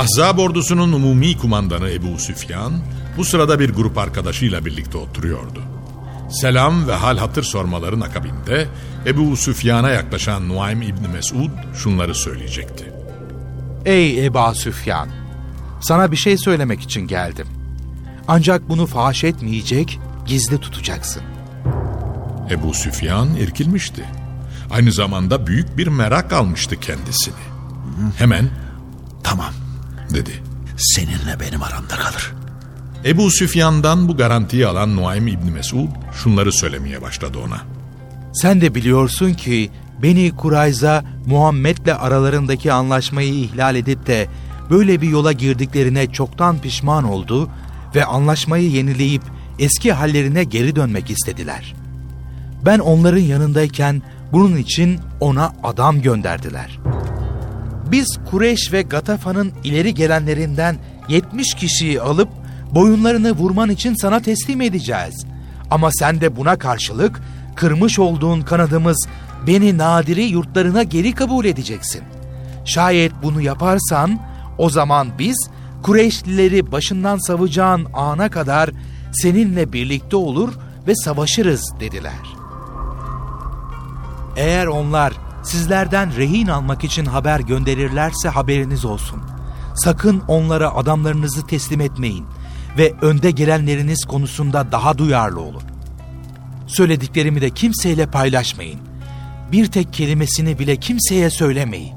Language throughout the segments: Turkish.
Ahzab ordusunun umumi kumandanı Ebu Süfyan bu sırada bir grup arkadaşıyla birlikte oturuyordu. Selam ve hal hatır sormaların akabinde Ebu Süfyan'a yaklaşan Nuaym İbni Mesud şunları söyleyecekti. Ey Eba Süfyan! Sana bir şey söylemek için geldim. Ancak bunu faş etmeyecek, gizli tutacaksın. Ebu Süfyan irkilmişti. Aynı zamanda büyük bir merak almıştı kendisini. Hemen Tamam. Dedi. Seninle benim aramda kalır. Ebu Süfyan'dan bu garantiyi alan Nuaym İbni Mesud şunları söylemeye başladı ona. Sen de biliyorsun ki Beni Kurayza Muhammed'le aralarındaki anlaşmayı ihlal edip de böyle bir yola girdiklerine çoktan pişman oldu ve anlaşmayı yenileyip eski hallerine geri dönmek istediler. Ben onların yanındayken bunun için ona adam gönderdiler. Biz Kureş ve Gatafa'nın ileri gelenlerinden 70 kişiyi alıp boyunlarını vurman için sana teslim edeceğiz. Ama sen de buna karşılık kırmış olduğun kanadımız beni nadiri yurtlarına geri kabul edeceksin. Şayet bunu yaparsan o zaman biz Kureyşlileri başından savacağın ana kadar seninle birlikte olur ve savaşırız dediler. Eğer onlar sizlerden rehin almak için haber gönderirlerse haberiniz olsun. Sakın onlara adamlarınızı teslim etmeyin ve önde gelenleriniz konusunda daha duyarlı olun. Söylediklerimi de kimseyle paylaşmayın. Bir tek kelimesini bile kimseye söylemeyin.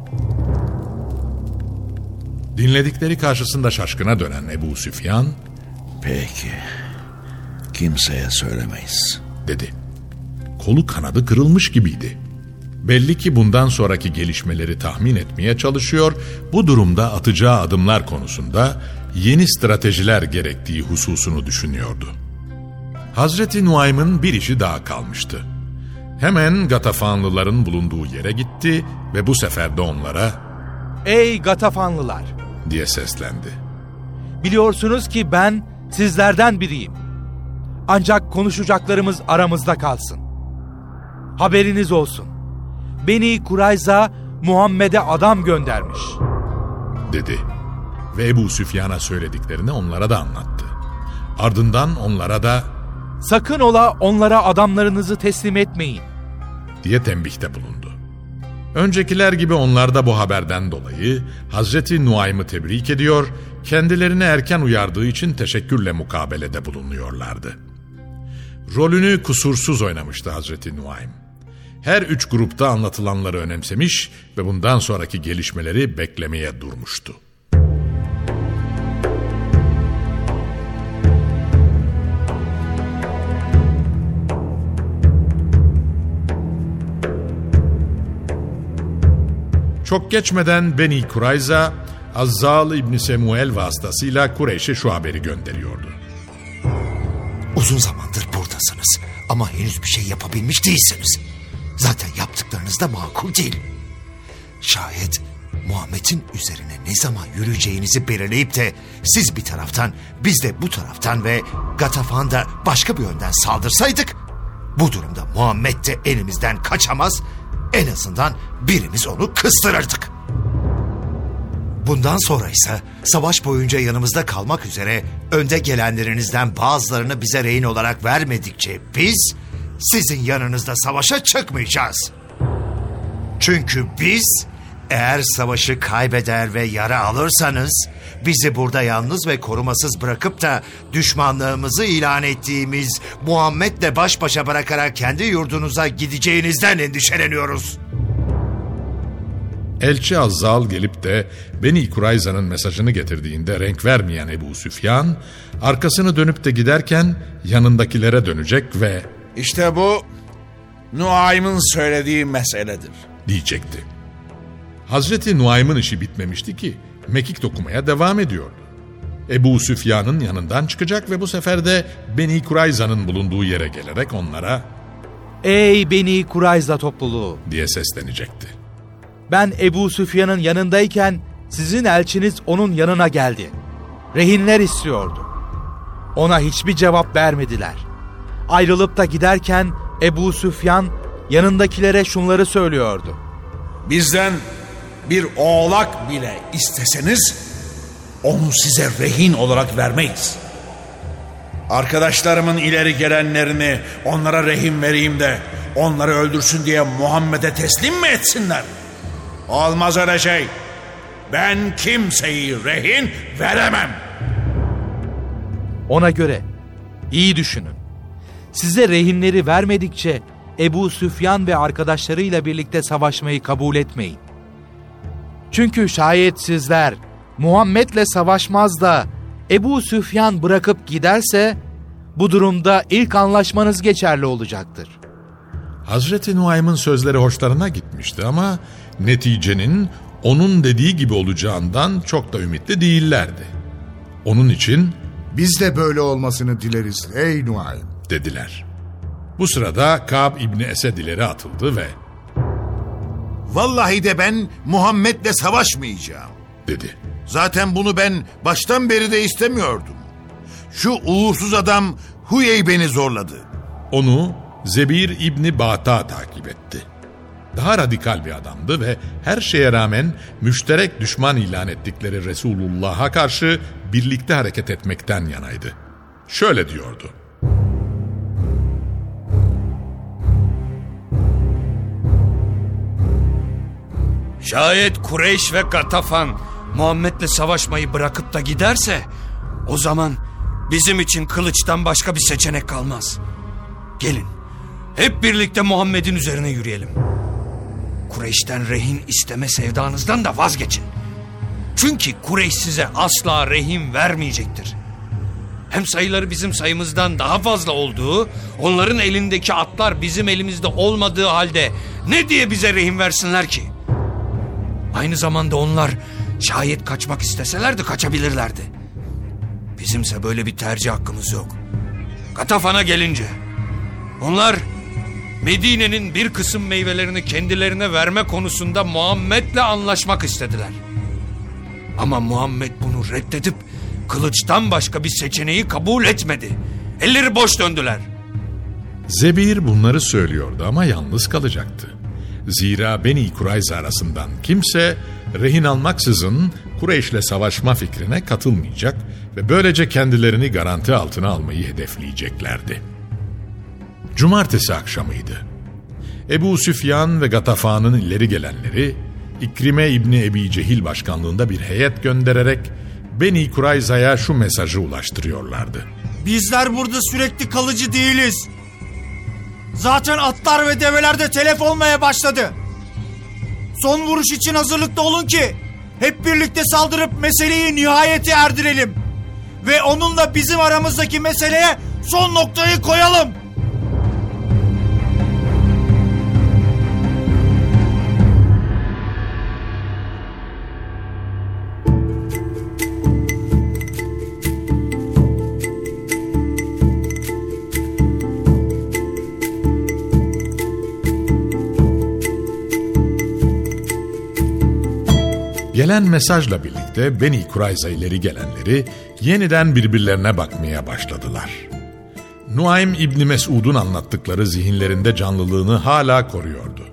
Dinledikleri karşısında şaşkına dönen Ebu Süfyan Peki. Kimseye söylemeyiz. dedi. Kolu kanadı kırılmış gibiydi. Belli ki bundan sonraki gelişmeleri tahmin etmeye çalışıyor, bu durumda atacağı adımlar konusunda yeni stratejiler gerektiği hususunu düşünüyordu. Hazreti Nuaym'ın bir işi daha kalmıştı. Hemen Gatafanlıların bulunduğu yere gitti ve bu sefer de onlara Ey Gatafanlılar! diye seslendi. Biliyorsunuz ki ben sizlerden biriyim. Ancak konuşacaklarımız aramızda kalsın. Haberiniz olsun. Beni Kurayza Muhammed'e adam göndermiş. dedi. Ve Ebu Süfyan'a söylediklerini onlara da anlattı. Ardından onlara da Sakın ola onlara adamlarınızı teslim etmeyin. diye tembihte bulundu. Öncekiler gibi onlar da bu haberden dolayı Hazreti Nuaym'ı tebrik ediyor, kendilerini erken uyardığı için teşekkürle mukabelede bulunuyorlardı. Rolünü kusursuz oynamıştı Hazreti Nuaym. Her üç grupta anlatılanları önemsemiş ve bundan sonraki gelişmeleri beklemeye durmuştu. Çok geçmeden Beni Kurayza, Azzal İbni Semuel vasıtasıyla Kureyş'e şu haberi gönderiyordu. Uzun zamandır buradasınız ama henüz bir şey yapabilmiş değilsiniz. Zaten yaptıklarınız da makul değil. Şayet Muhammed'in üzerine ne zaman yürüyeceğinizi belirleyip de siz bir taraftan biz de bu taraftan ve Gatafan da başka bir yönden saldırsaydık bu durumda Muhammed de elimizden kaçamaz en azından birimiz onu kıstırırdık. Bundan sonra ise savaş boyunca yanımızda kalmak üzere önde gelenlerinizden bazılarını bize rehin olarak vermedikçe biz sizin yanınızda savaşa çıkmayacağız. Çünkü biz eğer savaşı kaybeder ve yara alırsanız bizi burada yalnız ve korumasız bırakıp da düşmanlığımızı ilan ettiğimiz Muhammed'le baş başa bırakarak kendi yurdunuza gideceğinizden endişeleniyoruz. Elçi Azzal gelip de Beni Kurayza'nın mesajını getirdiğinde renk vermeyen Ebu Süfyan, arkasını dönüp de giderken yanındakilere dönecek ve İşte bu Nuaym'ın söylediği meseledir. diyecekti. Hazreti Nuaym'ın işi bitmemişti ki mekik dokumaya devam ediyordu. Ebu Süfyan'ın yanından çıkacak ve bu sefer de Beni Kurayza'nın bulunduğu yere gelerek onlara Ey Beni Kurayza topluluğu! diye seslenecekti. Ben Ebu Süfyan'ın yanındayken sizin elçiniz onun yanına geldi. Rehinler istiyordu. Ona hiçbir cevap vermediler. Ayrılıp da giderken Ebu Süfyan yanındakilere şunları söylüyordu. Bizden bir oğlak bile isteseniz onu size rehin olarak vermeyiz. Arkadaşlarımın ileri gelenlerini onlara rehin vereyim de onları öldürsün diye Muhammed'e teslim mi etsinler? Olmaz öyle şey. Ben kimseyi rehin veremem. Ona göre iyi düşünün. Size rehinleri vermedikçe Ebu Süfyan ve arkadaşlarıyla birlikte savaşmayı kabul etmeyin. Çünkü şayet sizler Muhammed'le savaşmaz da Ebu Süfyan bırakıp giderse bu durumda ilk anlaşmanız geçerli olacaktır. Hazreti Nuaym'ın sözleri hoşlarına gitmişti ama neticenin onun dediği gibi olacağından çok da ümitli değillerdi. Onun için Biz de böyle olmasını dileriz ey Nuaym. Dediler. Bu sırada Kab İbni Esed ileri atıldı ve Vallahi de ben Muhammed'le savaşmayacağım. dedi. Zaten bunu ben baştan beri de istemiyordum. Şu uğursuz adam Huyey beni zorladı. Onu Zebir İbni Bata takip etti. Daha radikal bir adamdı ve her şeye rağmen müşterek düşman ilan ettikleri Resulullah'a karşı birlikte hareket etmekten yanaydı. Şöyle diyordu. Şayet Kureyş ve Gatafan Muhammed'le savaşmayı bırakıp da giderse o zaman bizim için kılıçtan başka bir seçenek kalmaz. Gelin hep birlikte Muhammed'in üzerine yürüyelim. Kureyş'ten rehin isteme sevdanızdan da vazgeçin. Çünkü Kureyş size asla rehin vermeyecektir. Hem sayıları bizim sayımızdan daha fazla olduğu, onların elindeki atlar bizim elimizde olmadığı halde ne diye bize rehin versinler ki? Aynı zamanda onlar şayet kaçmak isteselerdi kaçabilirlerdi. Bizimse böyle bir tercih hakkımız yok. Katafan'a gelince onlar Medine'nin bir kısım meyvelerini kendilerine verme konusunda Muhammed'le anlaşmak istediler. Ama Muhammed bunu reddedip kılıçtan başka bir seçeneği kabul etmedi. Elleri boş döndüler. Zebir bunları söylüyordu ama yalnız kalacaktı. Zira Beni Kurayza arasından kimse rehin almaksızın Kureyş'le savaşma fikrine katılmayacak ve böylece kendilerini garanti altına almayı hedefleyeceklerdi. Cumartesi akşamıydı. Ebu Süfyan ve Gatafan'ın ileri gelenleri İkrime İbni Ebi Cehil başkanlığında bir heyet göndererek Beni Kurayza'ya şu mesajı ulaştırıyorlardı. Bizler burada sürekli kalıcı değiliz. Zaten atlar ve develer de telef olmaya başladı. Son vuruş için hazırlıkta olun ki hep birlikte saldırıp meseleyi nihayete erdirelim. Ve onunla bizim aramızdaki meseleye son noktayı koyalım. Gelen mesajla birlikte Beni Kurayza ileri gelenleri yeniden birbirlerine bakmaya başladılar. Nuaym İbni Mesud'un anlattıkları zihinlerinde canlılığını hala koruyordu.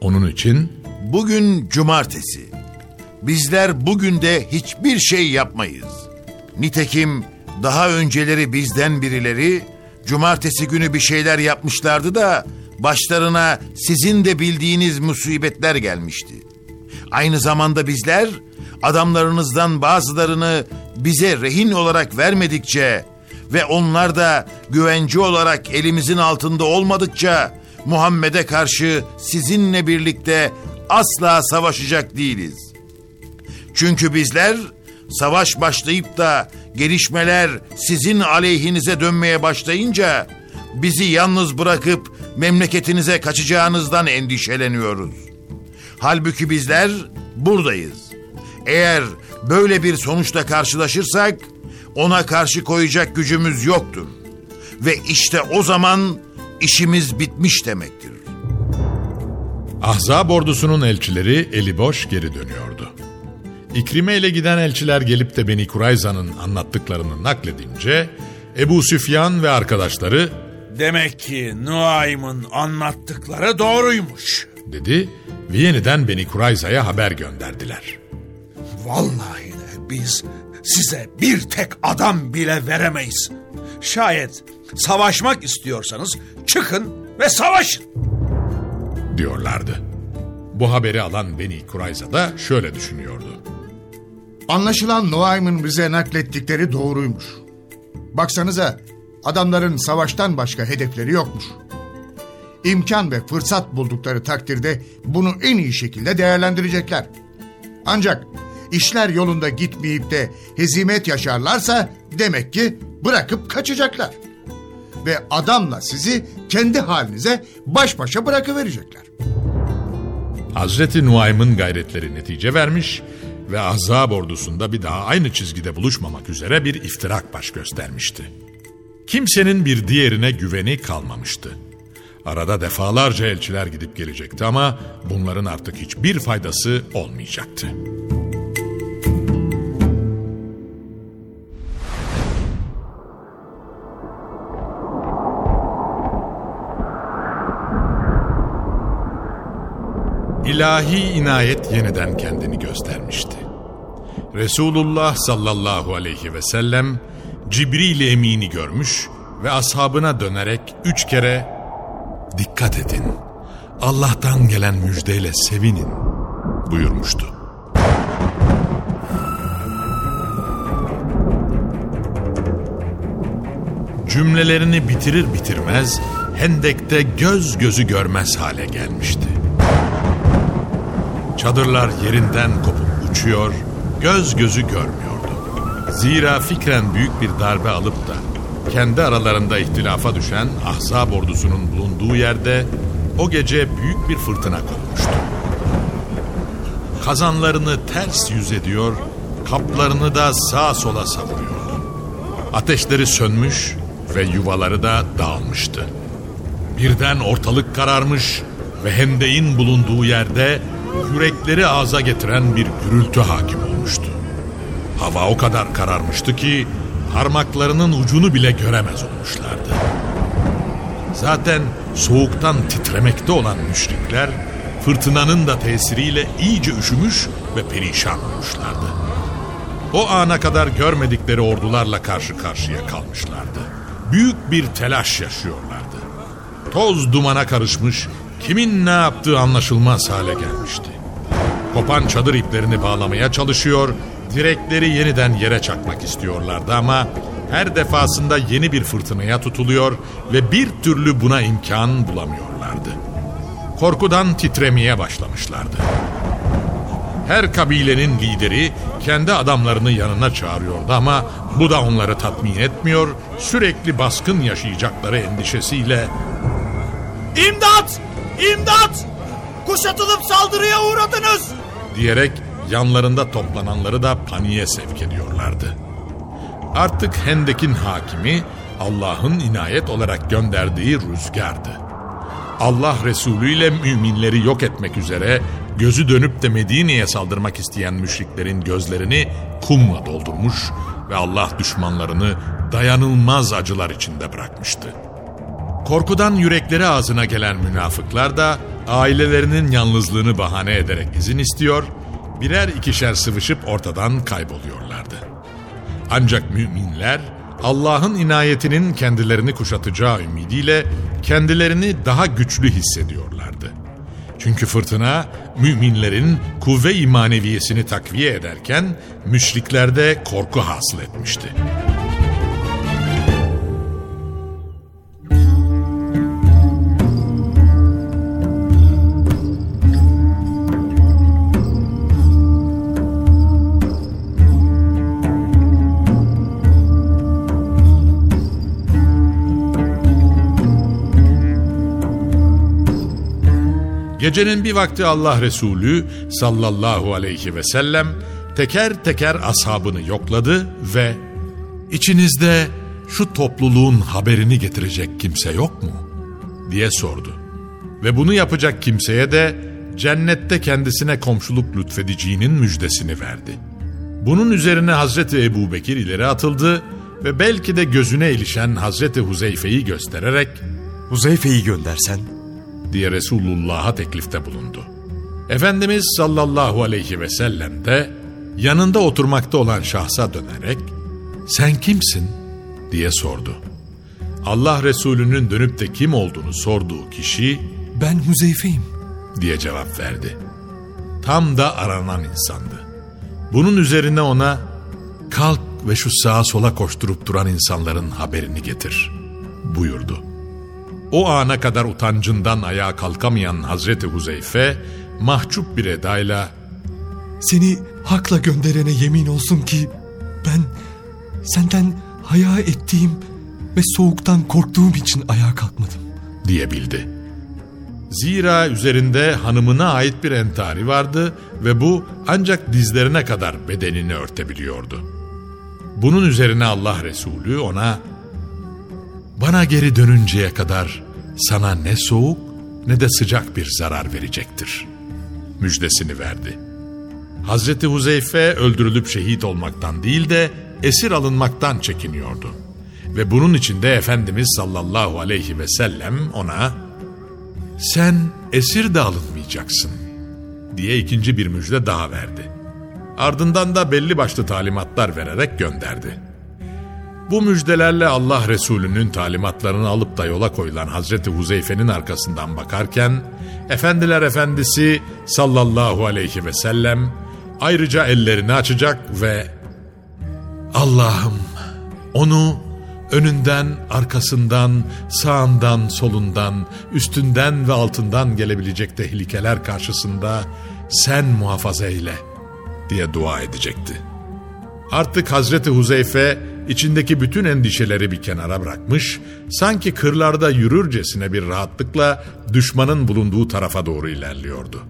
Onun için Bugün cumartesi. Bizler bugün de hiçbir şey yapmayız. Nitekim daha önceleri bizden birileri cumartesi günü bir şeyler yapmışlardı da başlarına sizin de bildiğiniz musibetler gelmişti. Aynı zamanda bizler adamlarınızdan bazılarını bize rehin olarak vermedikçe ve onlar da güvence olarak elimizin altında olmadıkça Muhammed'e karşı sizinle birlikte asla savaşacak değiliz. Çünkü bizler savaş başlayıp da gelişmeler sizin aleyhinize dönmeye başlayınca bizi yalnız bırakıp memleketinize kaçacağınızdan endişeleniyoruz. Halbuki bizler buradayız. Eğer böyle bir sonuçla karşılaşırsak ona karşı koyacak gücümüz yoktur. Ve işte o zaman işimiz bitmiş demektir. Ahzab ordusunun elçileri eli boş geri dönüyordu. İkrime ile giden elçiler gelip de Beni Kurayza'nın anlattıklarını nakledince Ebu Süfyan ve arkadaşları Demek ki Nuaym'ın anlattıkları doğruymuş. Dedi ve yeniden Beni Kurayza'ya haber gönderdiler. Vallahi de biz size bir tek adam bile veremeyiz. Şayet savaşmak istiyorsanız çıkın ve savaşın. diyorlardı. Bu haberi alan Beni Kurayza da şöyle düşünüyordu. Anlaşılan Noaim'in bize naklettikleri doğruymuş. Baksanıza adamların savaştan başka hedefleri yokmuş. İmkan ve fırsat buldukları takdirde bunu en iyi şekilde değerlendirecekler. Ancak işler yolunda gitmeyip de hezimet yaşarlarsa demek ki bırakıp kaçacaklar. Ve adamla sizi kendi halinize baş başa bırakıverecekler. Hazreti Nuaym'ın gayretleri netice vermiş ve Ahzab ordusunda bir daha aynı çizgide buluşmamak üzere bir iftirak baş göstermişti. Kimsenin bir diğerine güveni kalmamıştı. Arada defalarca elçiler gidip gelecekti ama bunların artık hiçbir faydası olmayacaktı. İlahi inayet yeniden kendini göstermişti. Resulullah sallallahu aleyhi ve sellem Cibril Emin'i görmüş ve ashabına dönerek üç kere dikkat edin Allah'tan gelen müjdeyle sevinin buyurmuştu. Cümlelerini bitirir bitirmez Hendek'te göz gözü görmez hale gelmişti. Çadırlar yerinden kopup uçuyor, göz gözü görmüyordu. Zira fikren büyük bir darbe alıp da kendi aralarında ihtilafa düşen Ahzab ordusunun bulunduğu yerde o gece büyük bir fırtına kopmuştu. Kazanlarını ters yüz ediyor, kaplarını da sağa sola savuruyordu. Ateşleri sönmüş ve yuvaları da dağılmıştı. Birden ortalık kararmış ve hendeğin bulunduğu yerde yürekleri ağza getiren bir gürültü hakim olmuştu. Hava o kadar kararmıştı ki parmaklarının ucunu bile göremez olmuşlardı. Zaten soğuktan titremekte olan müşrikler fırtınanın da tesiriyle iyice üşümüş ve perişan olmuşlardı. O ana kadar görmedikleri ordularla karşı karşıya kalmışlardı. Büyük bir telaş yaşıyorlardı. Toz dumana karışmış, kimin ne yaptığı anlaşılmaz hale gelmişti. Kopan çadır iplerini bağlamaya çalışıyor, direkleri yeniden yere çakmak istiyorlardı ama her defasında yeni bir fırtınaya tutuluyor ve bir türlü buna imkan bulamıyorlardı. Korkudan titremeye başlamışlardı. Her kabilenin lideri kendi adamlarını yanına çağırıyordu ama bu da onları tatmin etmiyor, sürekli baskın yaşayacakları endişesiyle İmdat! İmdat! Kuşatılıp saldırıya uğradınız! diyerek yanlarında toplananları da paniğe sevk ediyorlardı. Artık Hendek'in hakimi Allah'ın inayet olarak gönderdiği rüzgardı. Allah Resulü ile müminleri yok etmek üzere gözü dönüp de Medine'ye saldırmak isteyen müşriklerin gözlerini kumla doldurmuş ve Allah düşmanlarını dayanılmaz acılar içinde bırakmıştı. Korkudan yürekleri ağzına gelen münafıklar da ailelerinin yalnızlığını bahane ederek izin istiyor, birer ikişer sıvışıp ortadan kayboluyorlardı. Ancak müminler Allah'ın inayetinin kendilerini kuşatacağı ümidiyle kendilerini daha güçlü hissediyorlardı. Çünkü fırtına müminlerin kuvve imaneviyesini takviye ederken müşriklerde korku hasıl etmişti. Gecenin bir vakti Allah Resulü sallallahu aleyhi ve sellem teker teker ashabını yokladı ve içinizde şu topluluğun haberini getirecek kimse yok mu? diye sordu. Ve bunu yapacak kimseye de cennette kendisine komşuluk lütfedeceğinin müjdesini verdi. Bunun üzerine Hazreti Ebu Bekir ileri atıldı ve belki de gözüne ilişen Hazreti Huzeyfe'yi göstererek Huzeyfe'yi göndersen diye Resulullah'a teklifte bulundu. Efendimiz sallallahu aleyhi ve sellem de yanında oturmakta olan şahsa dönerek sen kimsin diye sordu. Allah Resulü'nün dönüp de kim olduğunu sorduğu kişi ben Huzeyfe'yim diye cevap verdi. Tam da aranan insandı. Bunun üzerine ona kalk ve şu sağa sola koşturup duran insanların haberini getir buyurdu. O ana kadar utancından ayağa kalkamayan Hazreti Huzeyfe mahcup bir edayla Seni hakla gönderene yemin olsun ki ben senden haya ettiğim ve soğuktan korktuğum için ayağa kalkmadım diyebildi. Zira üzerinde hanımına ait bir entari vardı ve bu ancak dizlerine kadar bedenini örtebiliyordu. Bunun üzerine Allah Resulü ona bana geri dönünceye kadar sana ne soğuk ne de sıcak bir zarar verecektir. Müjdesini verdi. Hazreti Huzeyfe öldürülüp şehit olmaktan değil de esir alınmaktan çekiniyordu. Ve bunun için de Efendimiz sallallahu aleyhi ve sellem ona sen esir de alınmayacaksın diye ikinci bir müjde daha verdi. Ardından da belli başlı talimatlar vererek gönderdi. Bu müjdelerle Allah Resulü'nün talimatlarını alıp da yola koyulan Hazreti Huzeyfe'nin arkasından bakarken, Efendiler Efendisi sallallahu aleyhi ve sellem ayrıca ellerini açacak ve Allah'ım onu önünden, arkasından, sağından, solundan, üstünden ve altından gelebilecek tehlikeler karşısında sen muhafaza eyle diye dua edecekti. Artık Hazreti Huzeyfe içindeki bütün endişeleri bir kenara bırakmış, sanki kırlarda yürürcesine bir rahatlıkla düşmanın bulunduğu tarafa doğru ilerliyordu.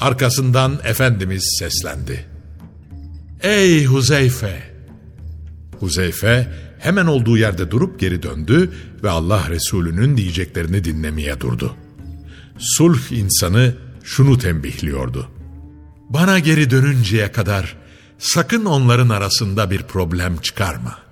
Arkasından Efendimiz seslendi. Ey Huzeyfe! Huzeyfe hemen olduğu yerde durup geri döndü ve Allah Resulü'nün diyeceklerini dinlemeye durdu. Sulh insanı şunu tembihliyordu. Bana geri dönünceye kadar sakın onların arasında bir problem çıkarma.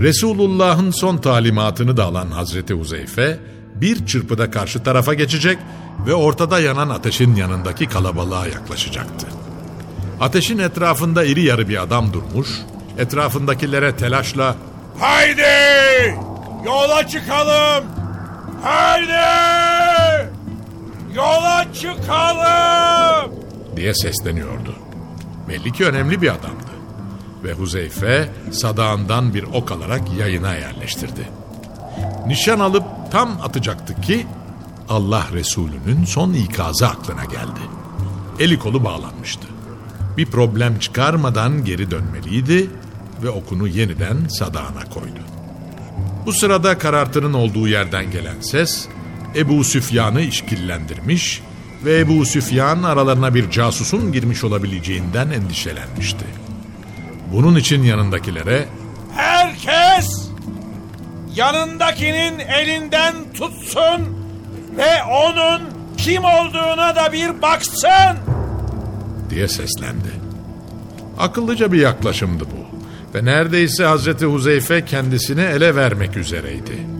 Resulullah'ın son talimatını da alan Hazreti Huzeyfe bir çırpıda karşı tarafa geçecek ve ortada yanan ateşin yanındaki kalabalığa yaklaşacaktı. Ateşin etrafında iri yarı bir adam durmuş, etrafındakilere telaşla Haydi! Yola çıkalım! Haydi! Yola çıkalım! diye sesleniyordu. Belli ki önemli bir adamdı. Ve Huzeyfe sadağından bir ok alarak yayına yerleştirdi. Nişan alıp tam atacaktı ki Allah Resulü'nün son ikazı aklına geldi. Eli kolu bağlanmıştı. Bir problem çıkarmadan geri dönmeliydi ve okunu yeniden sadağına koydu. Bu sırada karartının olduğu yerden gelen ses Ebu Süfyan'ı işkillendirmiş, ve Ebu Süfyan aralarına bir casusun girmiş olabileceğinden endişelenmişti. Bunun için yanındakilere Herkes yanındakinin elinden tutsun ve onun kim olduğuna da bir baksın. Diye seslendi. Akıllıca bir yaklaşımdı bu ve neredeyse Hazreti Huzeyfe kendisini ele vermek üzereydi.